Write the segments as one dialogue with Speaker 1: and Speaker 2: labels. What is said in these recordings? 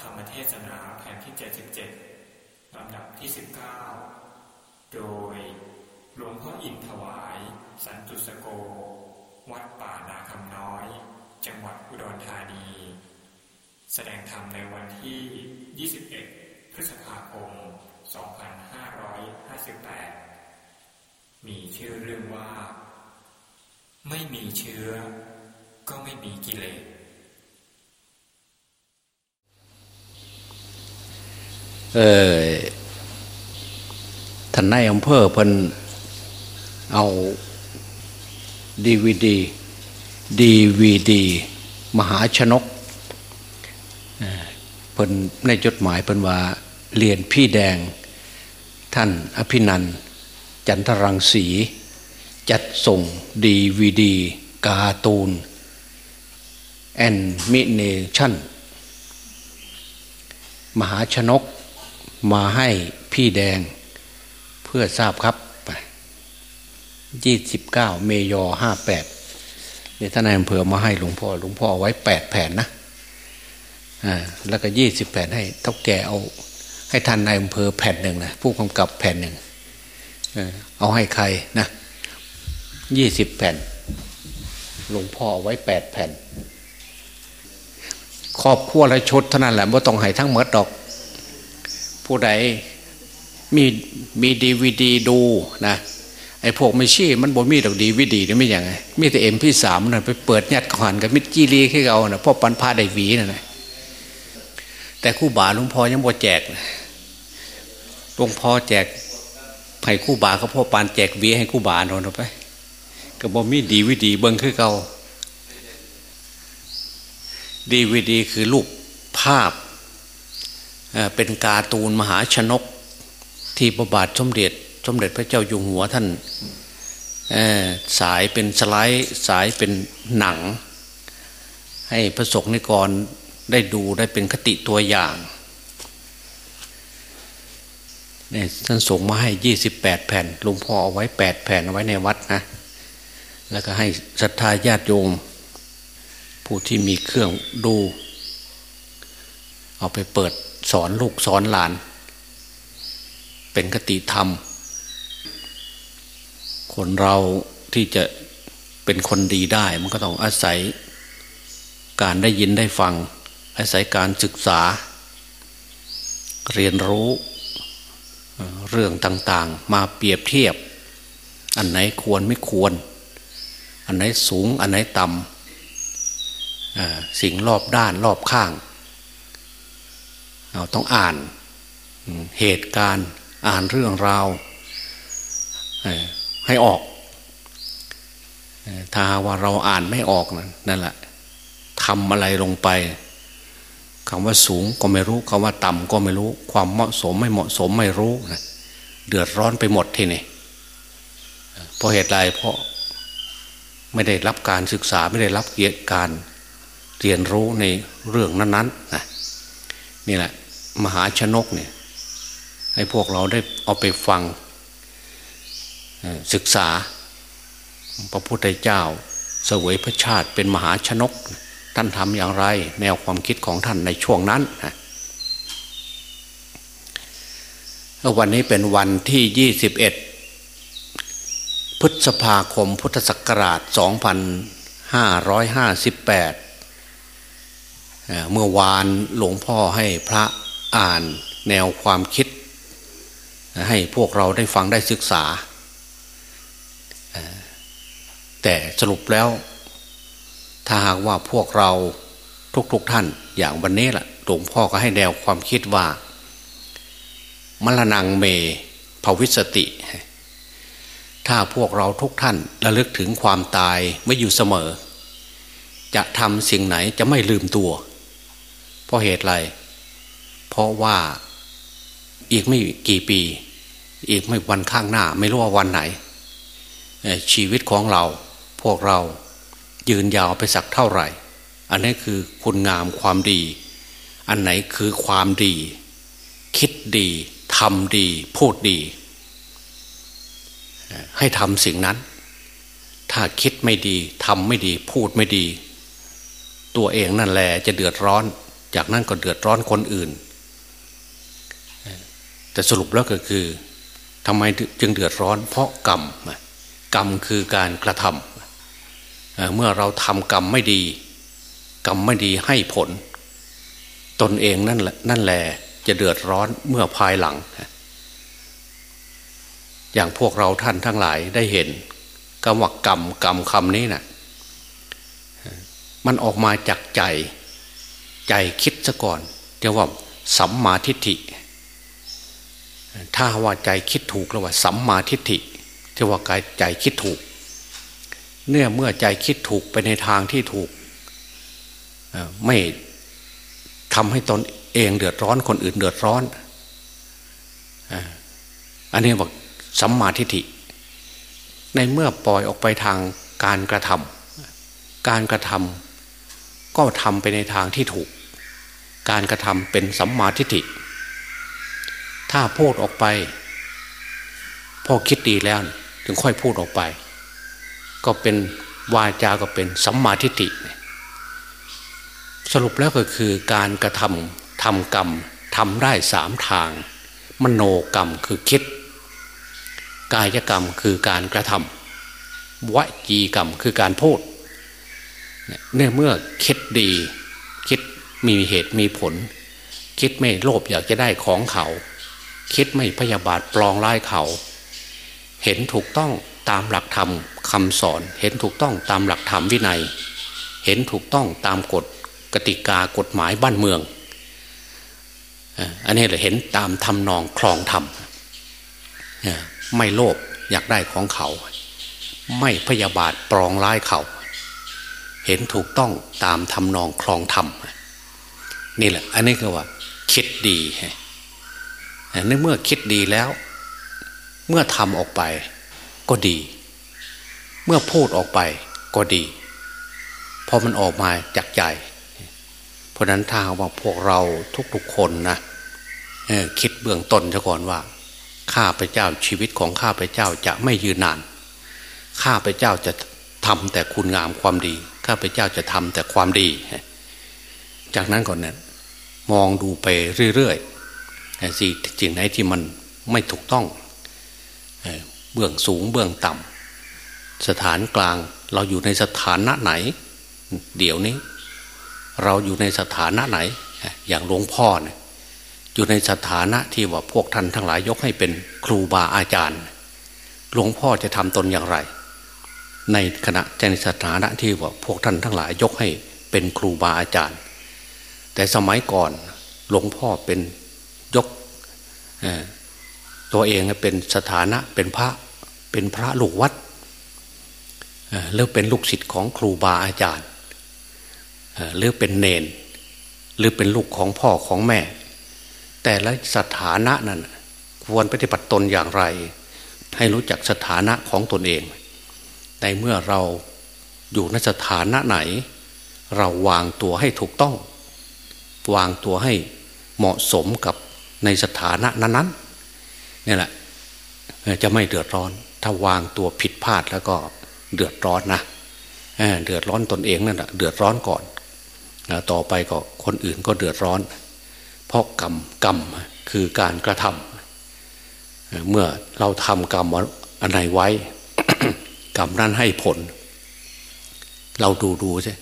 Speaker 1: ธรรมเทศนาแผ่นที่ 77 ลำดับที่ 19 โดยหลวงพ่ออินถวาย สันตุสโก วัดป่านาคำน้อย จังหวัดอุดรธานี แสดงธรรมในวันที่ 21 พฤษภาคม 2558 มีชื่อเรื่องว่า ไม่มีเชื้อ ก็ไม่มีกิเลส
Speaker 2: เออท่านนายอำเภอเพิ่นเอาดีวีดีดีวีดีมหาชนกเพิ่นในจดหมายเพิ่นว่าเรียนพี่แดงท่านอภินันจันทรังสี จัดส่งดีวีดีการ์ตูน แอนมิเนชั่น มหาชนก มาให้พี่แดงเพื่อทราบครับยี่สิบเก้าเมยอห้าแปดนี่ท่านนายอำเภอมาให้หลวงพ่อหลวงพ่อเอาไว้แปดแผ่นนะอ่าแล้วก็ยี่สิบแผ่นให้เท่าแก่เอา ให้ท่านนายอำเภอแผ่นหนึ่งนะผู้กำกับแผ่นหนึ่งเออเอาให้ใครนะยี่สิบแผ่น หลวงพ่อเอาไว้แปดแผ่นครอบครัวและชดเท่านั้นแหละไม่ต้องให้ทั้งหมดดอก ผู้ใดมีมีดีวีดีดูนะไอ้พวกไม่ชี้มันบ่มีดอกดีวีดีนี่ไม่อย่างไงมีแต่เอ็มพี่สามนะไปเปิดยัดขอนกับมิจีรีให้เรานะพ่อปันพาได้หวีนะนะแต่คู่บาหลวงพ่อยังบ่แจกหลวงพ่อแจกให้คู่บาเขาพ่อปานแจกหวีให้คู่บาโนนเอาไปก็บ่มีดีวีดีเบิ้งคือเก่าดีวีดีคือรูปภาพ เป็นการ์ตูนมหาชนกที่ประบาทสมเด็จสมเด็จพระเจ้าอยู่หัวท่านสายเป็นสไลด์สายเป็นหนัง ให้พระสงฆ์นิกรได้ดูได้เป็นคติตัวอย่างเนี่ยท่านส่งมาให้ยี่สิบแปดแผ่นหลวงพ่อเอาไว้แปดแผ่นเอาไว้ในวัดนะ แล้วก็ให้ศรัทธาญาติโยม ผู้ที่มีเครื่องดู เอาไปเปิด สอนลูกสอนหลาน เป็นคติธรรม คนเราที่จะเป็นคนดีได้ มันก็ต้องอาศัยการได้ยินได้ฟัง อาศัยการศึกษา เรียนรู้เรื่องต่างๆ มาเปรียบเทียบ อันไหนควรไม่ควร อันไหนสูง อันไหนต่ำสิ่งรอบด้านรอบข้าง เราต้องอ่านเหตุการณ์อ่านเรื่องราวให้ออกถ้าว่าเราอ่านไม่ออกนั่นแหละทำอะไรลงไปคำว่าสูงก็ไม่รู้คำว่าต่ำก็ไม่รู้ ความเหมาะสมไม่เหมาะสมไม่รู้นะเดือดร้อนไปหมดทีนี่เพราะเหตุใดเพราะไม่ได้รับการศึกษาไม่ได้รับเกียรติการเรียนรู้ในเรื่องนั้นๆนะนี่แหละ มหาชนกเนี่ยให้พวกเราได้เอาไปฟังศึกษา พระพุทธเจ้า เสวยพระชาติเป็นมหาชนก ท่านทำอย่างไร แนวความคิดของท่านในช่วงนั้นวันนี้เป็นวันที่ยี่สิบเอ็ดพฤษภาคมพุทธศักราช 2558เอ่อเมื่อวานหลวงพ่อให้พระ อ่านแนวความคิด ให้พวกเราได้ฟังได้ศึกษา แต่สรุปแล้ว ถ้าหากว่าพวกเราทุกๆทท่านอย่างวันนี้แหละหลวงพ่อก็ให้แนวความคิดว่ามรณงเมภวิสติ ถ้าพวกเราทุกท่านระลึกถึงความตายไม่อยู่เสมอ จะทำสิ่งไหนจะไม่ลืมตัว เพราะเหตุไร เพราะว่าอีกไม่กี่ปี อีกไม่วันข้างหน้า ไม่รู้ว่าวันไหน ชีวิตของเราพวกเรายืนยาวไปสักเท่าไหร่ อันนี้คือคุณงามความดี อันไหนคือความดี คิดดีทำดี พูดดี ให้ทำสิ่งนั้น ถ้าคิดไม่ดีทำไม่ดี พูดไม่ดี ตัวเองนั่นแหละจะเดือดร้อน จากนั้นก็เดือดร้อนคนอื่น แต่สรุปแล้วก็คือทำไมจึงเดือดร้อน เพราะกรรมกรรมคือการกระทำเมื่อเราทำกรรมไม่ดี กรรมไม่ดีให้ผล ตนเองนั่นแหละนั่นแหละจะเดือดร้อนเมื่อภายหลัง อย่างพวกเราท่านทั้งหลายได้เห็นคำว่ากรรมกรรมคำนี้นะ่ะมันออกมาจากใจ ใจคิดซะก่อนจะว่าสัมมาทิฏฐิ ถ้าว่าใจคิดถูกแล้วว่าสัมมาทิฏฐิจะว่ากายใจคิดถูก เนื่อเมื่อใจคิดถูกไปในทางที่ถูกไม่ทำให้ตนเองเดือดร้อนคนอื่นเดือดร้อนอันนี้บอกสัมมาทิฏฐิ ในเมื่อปล่อยออกไปทางการกระทำการกระทำก็ทำไปในทางที่ถูก การกระทำเป็นสัมมาทิฏฐิ ถ้าพูดออกไป พ่อคิดดีแล้ว ถึงค่อยพูดออกไป ก็เป็นวาจาก็เป็นสัมมาทิฏฐิสรุปแล้วก็คือการกระทำทำกรรมทำได้สามทาง มโนกรรมคือคิด กายกรรมคือการกระทำวจีกรรมคือการพูดเนี่ยเมื่อคิดดี คิดมีเหตุมีผล คิดไม่โลภอยากจะได้ของเขา คิดไม่พยาบาทปลองร้ายเขา เห็นถูกต้องตามหลักธรรมคำสอน เห็นถูกต้องตามหลักธรรมวินัย เห็นถูกต้องตามกฎกติกากฎหมายบ้านเมือง อันนี้เราเห็นตามทำนองคลองธรรมไม่โลภอยากได้ของเขา ไม่พยาบาทปรองร้ายเขา เห็นถูกต้องตามทำนองคลองธรรมนี่แหละ อันนี้คือว่า คิดดี ในเมื่อคิดดีแล้ว เมื่อทำออกไปก็ดี เมื่อพูดออกไปก็ดีพอมันออกมาจากใจ เพราะนั้นถ้าว่าพวกเราทุกๆคนนะคิดเบื้องต้นซะก่อนว่าข้าพเจ้าชีวิตของข้าพเจ้าจะไม่ยืนนาน ข้าพเจ้าจะทำแต่คุณงามความดี ข้าพเจ้าจะทำแต่ความดี จากนั้นก่อนเนี่ยมองดูไปเรื่อย ๆสิ่งไหนที่มันไม่ถูกต้องเบื้องสูงเบื้องต่ำสถานกลางเราอยู่ในสถานะไหน เดี๋ยวนี้ เราอยู่ในสถานะไหน อย่างหลวงพ่อเนี่ยอยู่ในสถานะที่ว่าพวกท่านทั้งหลายยกให้เป็นครูบาอาจารย์ หลวงพ่อจะทำตนอย่างไร ในขณะในสถานะที่ว่าพวกท่านทั้งหลายยกให้เป็นครูบาอาจารย์ แต่สมัยก่อนหลวงพ่อเป็น ตัวเองเป็นสถานะเป็นพระเป็นพระลูกวัดหรือเป็นลูกศิษย์ของครูบาอาจารย์หรือเป็นเนน หรือเป็นลูกของพ่อของแม่ แต่ละสถานะนั้น ควรปฏิบัติตนอย่างไร ให้รู้จักสถานะของตนเอง ในเมื่อเราอยู่ในสถานะไหน เราวางตัวให้ถูกต้อง วางตัวให้เหมาะสมกับ ในสถานะนั้นๆนี่แหละจะไม่เดือดร้อน ถ้าวางตัวผิดพลาดแล้วก็เดือดร้อนนะเดือดร้อนตนเองนั่นแหะเดือดร้อนก่อนต่อไปก็คนอื่นก็เดือดร้อน เพราะกรรมกรรมคือการกระทำเมื่อเราทำกรรมอันไหนไว้ กรรมนั้นให้ผล เราดูดูใช่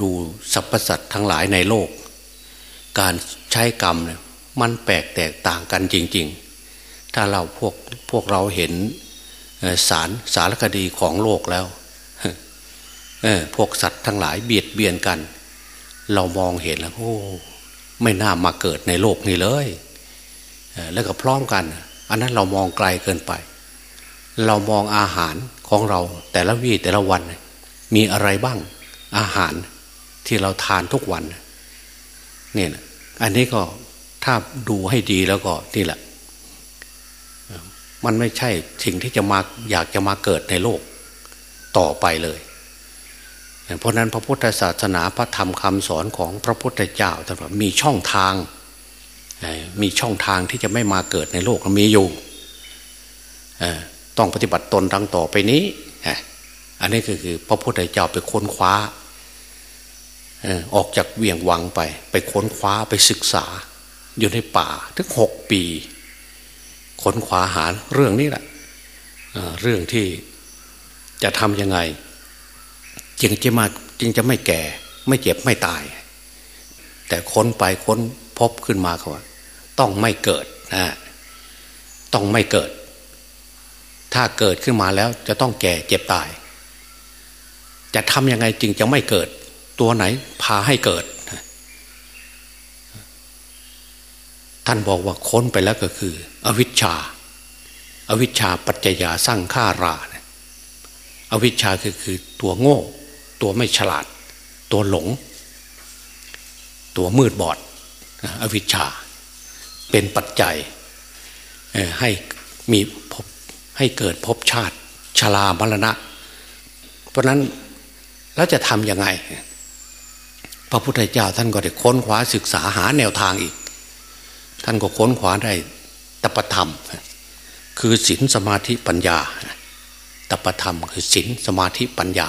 Speaker 2: ดูสรรพสัตว์ทั้งหลายในโลก การใช้กรรมเนี่ย มันแปลกแตกต่างกันจริง ๆ ถ้าเราพวกพวกเราเห็นสารสารคดีของโลกแล้วพวกสัตว์ทั้งหลายเบียดเบียนกัน เรามองเห็นแล้วโอ้ไม่น่ามาเกิดในโลกนี้เลยแล้วก็พร้อมกัน อันนั้นเรามองไกลเกินไป เรามองอาหารของเราแต่ละวี่แต่ละวัน มีอะไรบ้างอาหารที่เราทานทุกวันเนี่ยอันนี้ก็ ถ้าดูให้ดีแล้วก็นี่แหละ มันไม่ใช่สิ่งที่จะมาอยากจะมาเกิดในโลกต่อไปเลย เพราะนั้นพระพุทธศาสนาพระธรรมคำสอนของพระพุทธเจ้าท่านว่ามีช่องทาง มีช่องทางที่จะไม่มาเกิดในโลกมีอยู่ต้องปฏิบัติตนดังต่อไปนี้ อันนี้ก็คือพระพุทธเจ้าไปค้นคว้าออกจากเวียงวังไป ไปค้นคว้าไปศึกษา อยู่ในป่าถึงหกปีค้นคว้าหาเรื่องนี้แหละเรื่องที่จะทำยังไง จึงจะมาจึงจะไม่แก่ ไม่เจ็บไม่ตาย แต่ค้นไปค้นพบขึ้นมาเขาว่า ต้องไม่เกิดนะต้องไม่เกิด ถ้าเกิดขึ้นมาแล้วจะต้องแก่เจ็บตาย จะทำยังไงจึงจะไม่เกิด ตัวไหนพาให้เกิด ท่านบอกว่าค้นไปแล้วก็คือ อวิชชา อวิชชาปัจจยาสร้างฆ่าราอวิชชาคือคือตัวโง่ ตัวไม่ฉลาด ตัวหลง ตัวมืดบอด อวิชชา เป็นปัจจัยให้มีพบให้เกิดภพชาติชรามรณะ เพราะนั้นแล้วจะทำยังไง พระพุทธเจ้าท่านก็ได้ค้นคว้าศึกษาหาแนวทางอีก ท่านก็ค้นคว้าได้ตปธรรม คือศีลสมาธิปัญญาตปธรรม คือศีลสมาธิปัญญา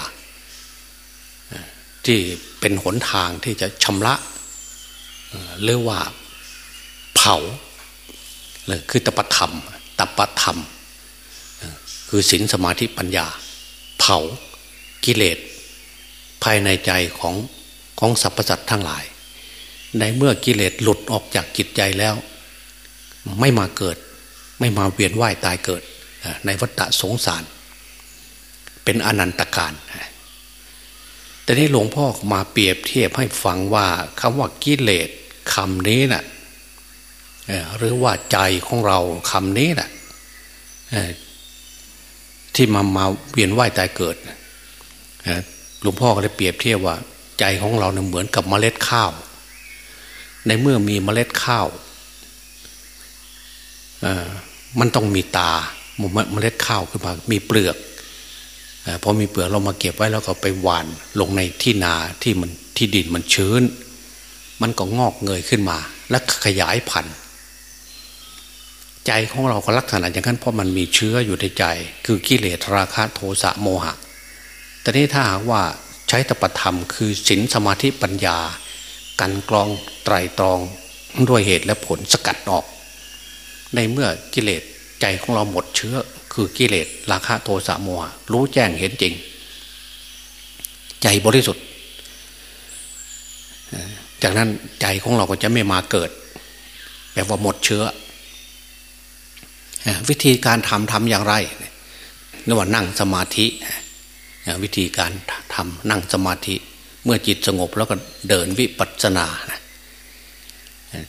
Speaker 2: ที่เป็นหนทางที่จะชำระเรียกว่าเผาเลยคือตปธรรมตปธรรม คือศีลสมาธิปัญญา เผากิเลสภายในใจของของสรรพสัตว์ทั้งหลาย ในเมื่อกิเลสหลุดออกจากจิตใจแล้ว ไม่มาเกิด ไม่มาเวียนว่ายตายเกิด ในวัฏสงสาร เป็นอนันตการแต่นี้หลวงพ่อมาเปรียบเทียบให้ฟังว่าคำว่ากิเลสคำนี้นะ่ะหรือว่าใจของเราคำนี้นะ่ะที่มามาเวียนว่ายตายเกิดหลวงพ่อก็เลยเปรียบเทียบว่า ใจของเราเนี่ยเหมือนกับเมล็ดข้าว ในเมื่อมีเมล็ดข้าวมันต้องมีตาเมล็ดข้าวขึ้นมา มีเปลือกพอมีเปลือกเรามาเก็บไว้แล้วก็ไปหว่านลงในที่นาที่มันที่ดินมันชื้น มันก็งอกเงยขึ้นมา และขยายพันธุ์ใจของเราก็ลักษณะอย่างนั้นเพราะมันมีเชื้ออยู่ในใจ คือกิเลสราคะโทสะโมหะ แต่นี้ถ้าหากว่าใช้ตปธรรม คือศีลสมาธิปัญญา กันกรองไตรตรองด้วยเหตุและผลสกัดออก ในเมื่อกิเลสใจของเราหมดเชื้อ คือกิเลสราคะโทสะโมหะรู้แจ้งเห็นจริง ใจบริสุทธิ์ จากนั้นใจของเราก็จะไม่มาเกิดแบบว่าหมดเชื้อ วิธีการทำทำอย่างไรนี่ว่านั่งสมาธิ วิธีการทำนั่งสมาธิ เมื่อจิตสงบแล้วก็เดินวิปัสสนา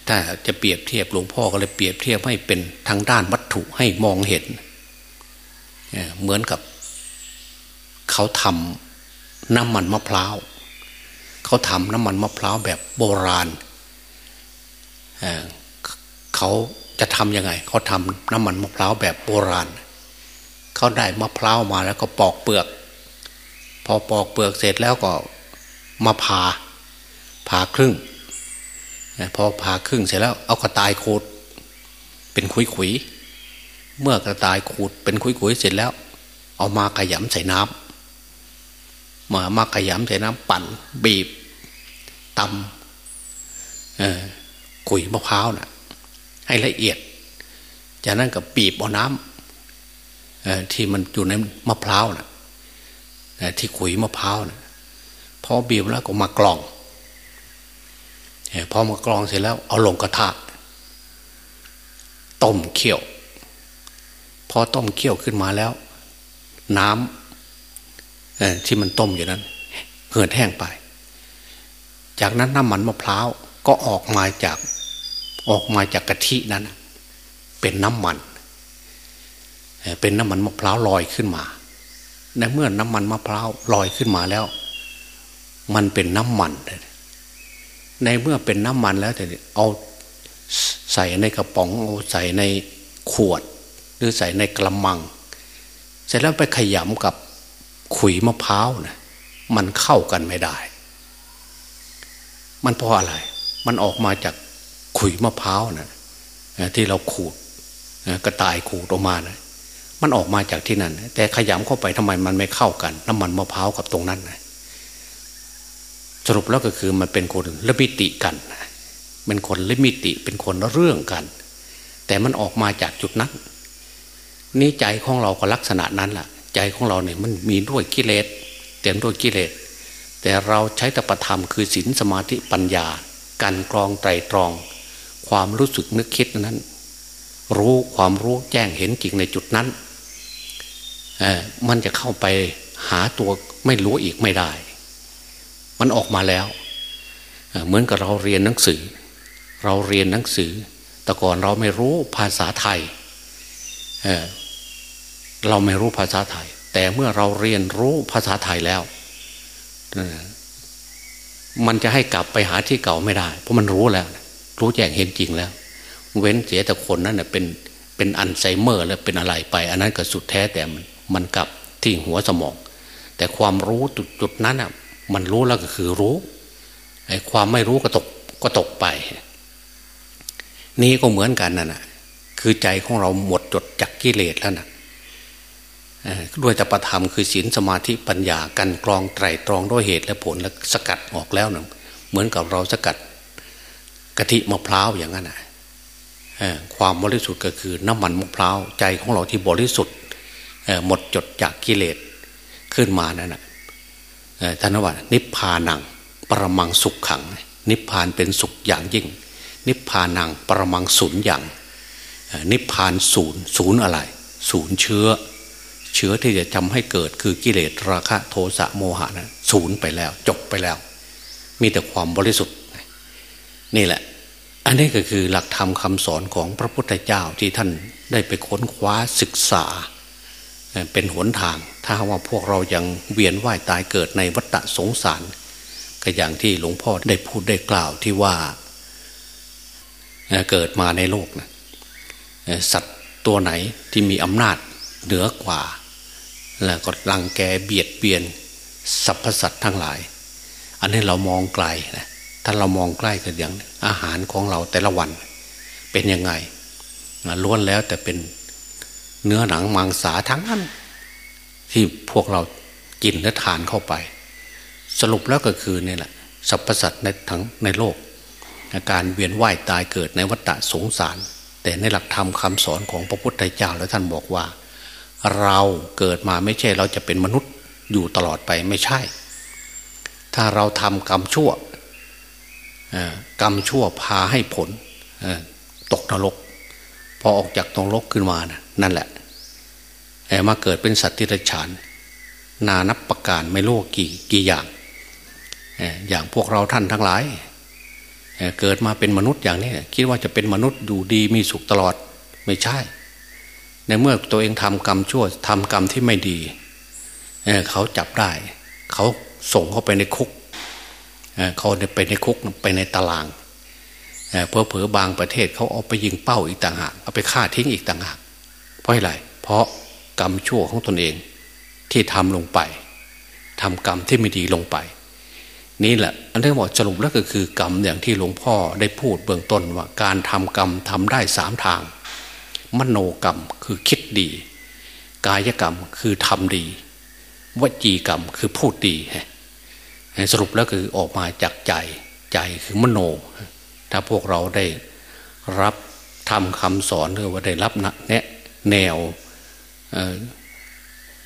Speaker 2: ถ้าจะเปรียบเทียบหลวงพ่อก็เลยเปรียบเทียบให้เป็นทางด้านวัตถุให้มองเห็น เหมือนกับเขาทำน้ำมันมะพร้าวเขาทำน้ำมันมะพร้าวแบบโบราณเขาจะทำยังไง เขาทำน้ำมันมะพร้าวแบบโบราณ เขาได้มะพร้าวมาแล้วก็ปอกเปลือก พอปอกเปลือกเสร็จแล้วก็ มาผ่าผ่าครึ่งพอผ่าครึ่งเสร็จแล้วเอากระต่ายขูดเป็นขุยขุยเมื่อกระต่ายขูดเป็นขุยขุยเสร็จแล้ว เอามาขยำใส่น้ำมามาขยำใส่น้ำปั่นบีบตำขุยมะพร้าวนะ่ะ ให้ละเอียด จากนั้นก็บีบเอาน้ำที่มันอยู่ในมะพร้าวนะที่ขุยมะพร้าวน่ะ พอบีบแล้วก็มากรองพอมากรองเสร็จแล้วเอาลงกระทะต้มเคี่ยว พอต้มเคี่ยวขึ้นมาแล้ว น้ำที่มันต้มอยู่นั้นเหือดแห้งไป จากนั้นน้ำมันมะพร้าวก็ออกมาจากออกมาจากกะทินั้น เป็นน้ำมัน เป็นน้ำมันมะพร้าวลอยขึ้นมาในเมื่อน้ำมันมะพร้าวลอยขึ้นมาแล้ว มันเป็นน้ำมัน ในเมื่อเป็นน้ำมันแล้วแต่เอาใส่ในกระป๋องเอาใส่ในขวด หรือใส่ในกระมัง เสร็จแล้วไปขยำกับขุยมะพร้าวนะมันเข้ากันไม่ได้ มันเพราะอะไร มันออกมาจากขุยมะพร้าวนะที่เราขูดกระต่ายขูดออกมานะมันออกมาจากที่นั่น แต่ขยำเข้าไปทำไมมันไม่เข้ากัน น้ำมันมะพร้าวกับตรงนั้นนะ สรุปแล้วก็คือมันเป็นคนละมิติกันเป็นคนละมิติเป็นคนละเรื่องกัน แต่มันออกมาจากจุดนั้นนี่ใจของเราก็ลักษณะนั้นแหละใจของเราเนี่ยมันมีด้วยกิเลสเต็มด้วยกิเลสแต่เราใช้ตปธรรมคือศีลสมาธิปัญญา การกรองไตรตรอง ความรู้สึกนึกคิดนั้น รู้ความรู้แจ้งเห็นจริงในจุดนั้นมันจะเข้าไปหาตัวไม่รู้อีกไม่ได้ มันออกมาแล้ว เหมือนกับเราเรียนหนังสือ เราเรียนหนังสือ แต่ก่อนเราไม่รู้ภาษาไทยเเราไม่รู้ภาษาไทย แต่เมื่อเราเรียนรู้ภาษาไทยแล้วมันจะให้กลับไปหาที่เก่าไม่ได้ เพราะมันรู้แล้ว รู้แจ้งเห็นจริงแล้ว เว้นเสียแต่คนนั้นเป็นเป็นอัลไซเมอร์ แล้วเป็นอะไรไป อันนั้นก็สุดแท้แต่มันมันกลับที่หัวสมอง แต่ความรู้จุดจุดนั้นอะ มันรู้แล้วก็คือรู้ไอ้ความไม่รู้ก็ตกก็ตกไป นี่ก็เหมือนกันนั่นนะคือใจของเราหมดจดจากกิเลสแล้วนะด้วยตปธรรมคือศีลสมาธิปัญญากันกรองไตรตรองด้วยเหตุและผลแล้วสกัดออกแล้วนะเหมือนกับเราสกัดกะทิมะพร้าวอย่างนั้นนะความบริสุทธิ์ก็คือน้ำมันมะพร้าวใจของเราที่บริสุทธิ์หมดจดจากกิเลสขึ้นมานั่นนะ ท่านว่านิพพานังปรมังสุขขัง นิพพานเป็นสุขอย่างยิ่ง นิพพานังปรมังศูนย์อย่าง นิพพานศูนย์ศูนย์อะไร ศูนย์เชื้อ เชื้อที่จะทำให้เกิดคือกิเลสราคะโทสะโมหะนะศูนย์ไปแล้ว จบไปแล้ว มีแต่ความบริสุทธิ์นี่แหละ อันนี้ก็คือหลักธรรมคาสอนของพระพุทธเจ้าที่ท่านได้ไปค้นคว้าศึกษา เป็นหนทาง ถ้าว่าพวกเรายังเวียนว่ายตายเกิดในวัฏสงสาร ก็อย่างที่หลวงพ่อได้พูดได้กล่าวที่ว่าเกิดมาในโลกนะสัตว์ตัวไหนที่มีอำนาจเหนือกว่า แล้วก็รังแกเบียดเบียนสรรพสัตว์ทั้งหลาย อันนี้เรามองไกลนะถ้าเรามองใกล้กันอย่างอาหารของเราแต่ละวันเป็นยังไงล้วนแล้วแต่เป็นเนื้อหนังมังสาทั้งนั้น ที่พวกเรากินและทานเข้าไป สรุปแล้วก็คือเนี่ยแหละสรรพสัตว์ในทั้งในโลก การเวียนว่ายตายเกิดในวัฏสงสาร แต่ในหลักธรรมคาสอนของพระพุทธเจ้าแล้วท่านบอกว่า เราเกิดมาไม่ใช่เราจะเป็นมนุษย์อยู่ตลอดไปไม่ใช่ ถ้าเราทำกรรมชั่วกรรมชั่วพาให้ผลตกนรก พอออกจากตรงรกขึ้นมานะนั่นแหละ มาเกิดเป็นสัตว์ที่ระฉาน นานับประการไม่โลกกี่กี่อย่าง อย่างพวกเราท่านทั้งหลาย เกิดมาเป็นมนุษย์อย่างนี้คิดว่าจะเป็นมนุษย์อยู่ดีมีสุขตลอดไม่ใช่ ในเมื่อตัวเองทำกรรมชั่วทำกรรมที่ไม่ดีเเขาจับได้ เขาส่งเข้าไปในคุกเขาไปในคุกไปในตารางเพอเผอบางประเทศเขาเอาไปยิงเป้าอีกต่างหากเอาไปฆ่าทิ้งอีกต่างหากเพราะอะไรเพราะ กรรมชั่วของตนเองที่ทำลงไปทำกรรมที่ไม่ดีลงไป นี่แหละ อันนี้บอกสรุปแล้วก็คือกรรมอย่างที่หลวงพ่อได้พูดเบื้องต้นว่า การทำกรรมทำได้สามทาง มโนกรรมคือคิดดี กายกรรมคือทำดีวจีกรรมคือพูดดีสรุปแล้วคือออกมาจากใจใจคือมโน ถ้าพวกเราได้รับทำคำสอนหรือว่าได้รับแนะแนว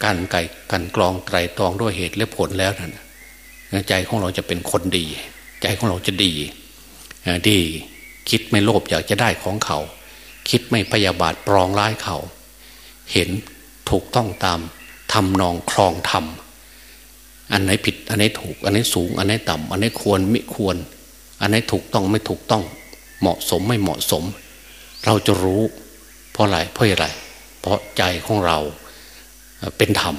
Speaker 2: การไก่กันกรองไตรตรองด้วยเหตุและผลแล้วนั่นใจของเราจะเป็นคนดี ใจของเราจะดีดีคิดไม่โลภอยากจะได้ของเขา คิดไม่พยาบาทปรองร้ายเขา เห็นถูกต้องตามทำนองคลองทำอันไหนผิด อันไหนถูก อันไหนสูง อันไหนต่ำอันไหนควรไม่ควร อันไหนถูกต้องไม่ถูกต้อง เหมาะสมไม่เหมาะสม เราจะรู้ เพราะอะไรเพราะอะไร เพราะใจของเราเป็นธรรม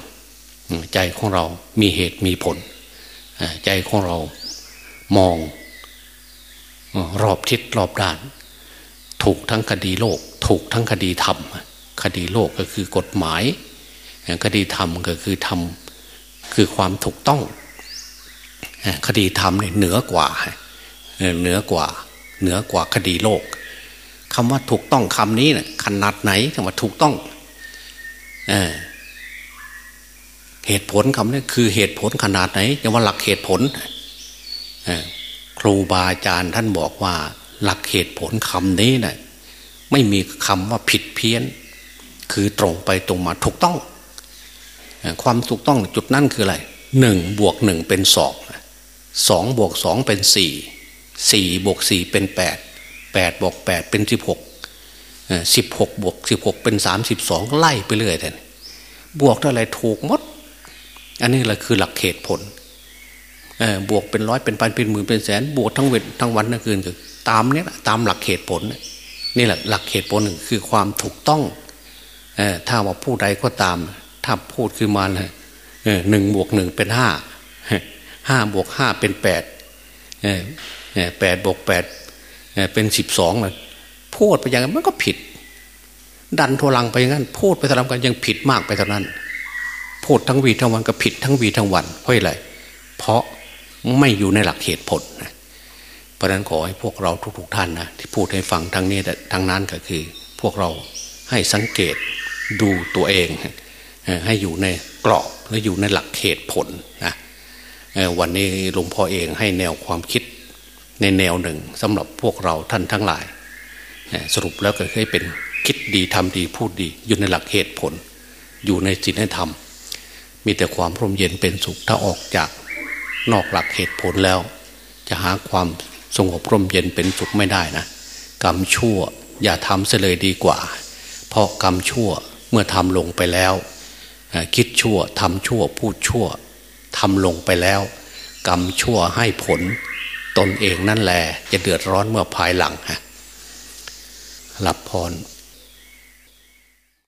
Speaker 2: ใจของเรามีเหตุมีผล ใจของเรามองรอบทิศรอบด้าน ถูกทั้งคดีโลก ถูกทั้งคดีธรรม คดีโลกก็คือกฎหมาย คดีธรรมก็คือธรรมคือความถูกต้อง คดีธรรมเนี่ยเหนือกว่าเหนือกว่าเหนือกว่าคดีโลกคำว่าถูกต้องคำนี้นี่ยขนาดไหนคำว่าถูกต้อง เหตุผลคำนี้คือเหตุผลขนาดไหนยังว่าหลักเหตุผลครูบาอาจารย์ท่านบอกว่า หลักเหตุผลคำนี้นะ่ะไม่มีคำว่าผิดเพี้ยน คือตรงไปตรงมาถูกต้อง ความถูกต้องจุดนั่นคืออะไรหนึ่งบวกหนึ่งเป็นสองสองบวกสองเป็นสี่สี่บวกสี่เป็นแปดแปดบวกแปดเป็นสิบหก สิบหกบวกสิบหกเป็นสามสิบสองไล่ไปเรื่อยท่บวกเท่าไรถูกมด อันนี้แหละคือหลักเหตุผลบวกเป็นร้อยเป็นพันเป็นหมื่นเป็นแสน บวกทั้งเวททั้งวันทั้งคืนคือตามเนี้ยตามหลักเหตุผลนี่แหละหลักเหตุผลหนึ่งคือความถูกต้องถ้าว่าผู้ใดก็ตาม ถ้าพูดขึ้นมาเลยหนึ่งบวกหนึ่งเป็นห้าห้าบวกห้าเป็นแปดแปดบวกแปดเป็นสิบสองเลย พูดไปอย่างนั้นมันก็ผิด ดันโทลังไปอย่างนั้น พูดไปทำกันยังผิดมากไปเท่านั้น พูดทั้งวีทั้งวันก็ผิดทั้งวีทั้งวันเพราะอะไรเพราะไม่อยู่ในหลักเหตุผลนะเพราะนั้นขอให้พวกเราทุกๆท่านนะที่พูดให้ฟังทั้งนี้ทั้งนั้นก็คือ พวกเราให้สังเกตดูตัวเอง ให้อยู่ในกรอบและอยู่ในหลักเหตุผลนะวันนี้หลวงพ่อเองให้แนวความคิดในแนวหนึ่งสำหรับพวกเราท่านทั้งหลาย สรุปแล้วก็ให้เป็นคิดดีทำดีพูดดี อยู่ในหลักเหตุผล อยู่ในศีลธรรม มีแต่ความร่มเย็นเป็นสุขถ้าออกจากนอกหลักเหตุผลแล้ว จะหาความสงบร่มเย็นเป็นสุขไม่ได้นะ กรรมชั่วอย่าทำเสเลยดีกว่า เพราะกรรมชั่วเมื่อทำลงไปแล้ว คิดชั่วทำชั่วพูดชั่วทำลงไปแล้ว กรรมชั่วให้ผล ตนเองนั่นแหละจะเดือดร้อนเมื่อภายหลังฮะ หลับพร